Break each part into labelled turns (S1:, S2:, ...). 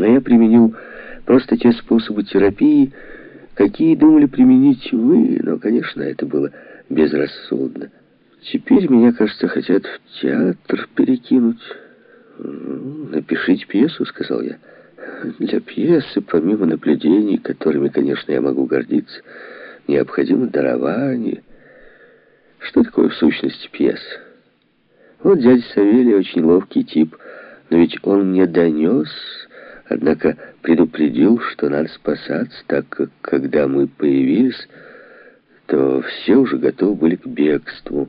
S1: Но я применил просто те способы терапии, какие думали применить вы, но, конечно, это было безрассудно. Теперь меня, кажется, хотят в театр перекинуть. «Напишите пьесу», — сказал я. «Для пьесы, помимо наблюдений, которыми, конечно, я могу гордиться, необходимо дарование». Что такое в сущности пьеса? Вот дядя Савелий очень ловкий тип, но ведь он мне донес, однако предупредил, что надо спасаться, так как, когда мы появились, то все уже готовы были к бегству.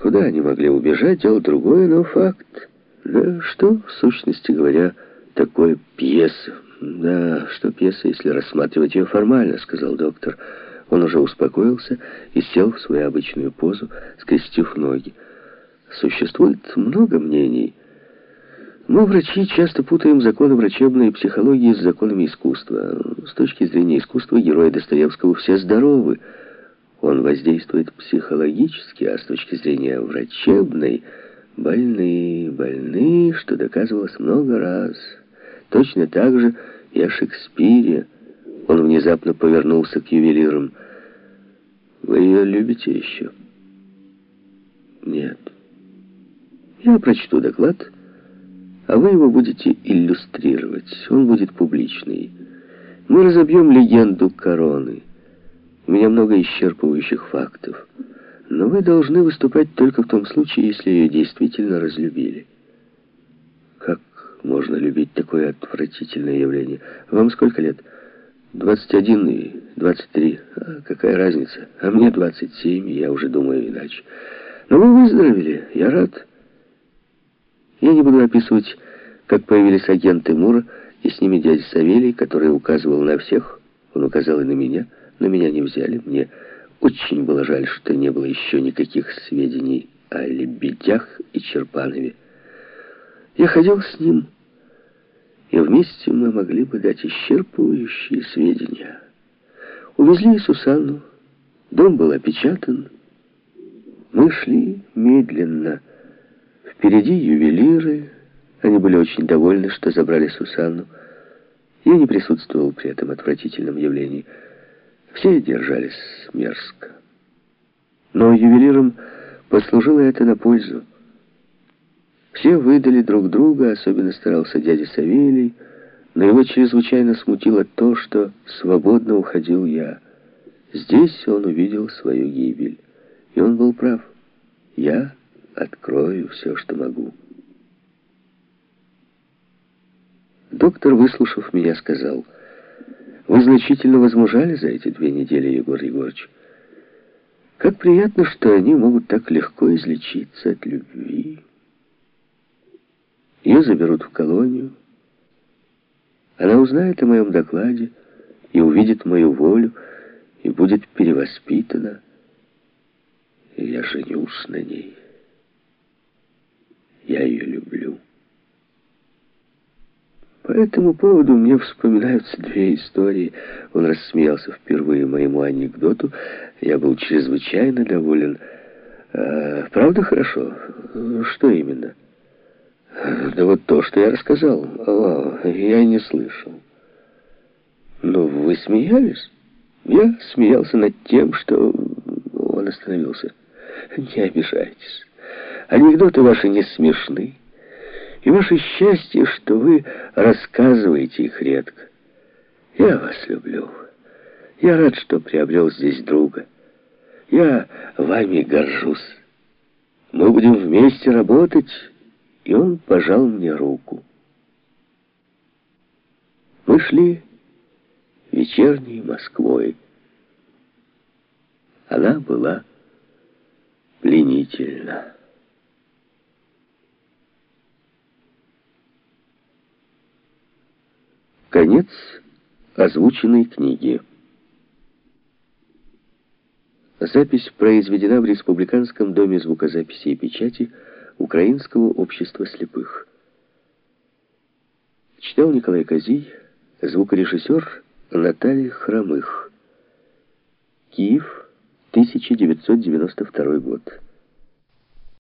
S1: Куда они могли убежать, дело другое, но факт. Да что, в сущности говоря, такое пьеса? Да, что пьеса, если рассматривать ее формально, сказал доктор. Он уже успокоился и сел в свою обычную позу, скрестив ноги. Существует много мнений. Мы, врачи, часто путаем законы врачебной психологии с законами искусства. С точки зрения искусства герои Достоевского все здоровы. Он воздействует психологически, а с точки зрения врачебной больны, больны, что доказывалось много раз. Точно так же и о Шекспире. Он внезапно повернулся к ювелирам. «Вы ее любите еще?» «Нет». «Я прочту доклад, а вы его будете иллюстрировать. Он будет публичный. Мы разобьем легенду короны. У меня много исчерпывающих фактов. Но вы должны выступать только в том случае, если ее действительно разлюбили». «Как можно любить такое отвратительное явление? Вам сколько лет?» 21 и 23. А какая разница? А мне 27, и я уже думаю иначе. Но вы выздоровели, я рад. Я не буду описывать, как появились агенты Мура, и с ними дядя Савелий, который указывал на всех. Он указал и на меня, но меня не взяли. Мне очень было жаль, что не было еще никаких сведений о Лебедях и Черпанове. Я ходил с ним и вместе мы могли бы дать исчерпывающие сведения. Увезли Сусанну, дом был опечатан. Мы шли медленно. Впереди ювелиры. Они были очень довольны, что забрали Сусанну. Я не присутствовал при этом отвратительном явлении. Все держались мерзко. Но ювелирам послужило это на пользу. Все выдали друг друга, особенно старался дядя Савелий, но его чрезвычайно смутило то, что свободно уходил я. Здесь он увидел свою гибель, и он был прав. Я открою все, что могу. Доктор, выслушав меня, сказал, «Вы значительно возмужали за эти две недели, Егор Егорович. Как приятно, что они могут так легко излечиться от любви». Ее заберут в колонию. Она узнает о моем докладе и увидит мою волю, и будет перевоспитана. И я женюсь на ней. Я ее люблю. По этому поводу мне вспоминаются две истории. Он рассмеялся впервые моему анекдоту. Я был чрезвычайно доволен. А, правда хорошо? Что именно? Да вот то, что я рассказал. О, я не слышал. Но вы смеялись? Я смеялся над тем, что... Он остановился. Не обижайтесь. Анекдоты ваши не смешны. И ваше счастье, что вы рассказываете их редко. Я вас люблю. Я рад, что приобрел здесь друга. Я вами горжусь. Мы будем вместе работать и он пожал мне руку. Мы шли вечерней Москвой. Она была пленительна. Конец озвученной книги. Запись произведена в Республиканском доме звукозаписи и печати Украинского общества слепых. Читал Николай Козий, звукорежиссер Наталья Хромых. Киев, 1992 год.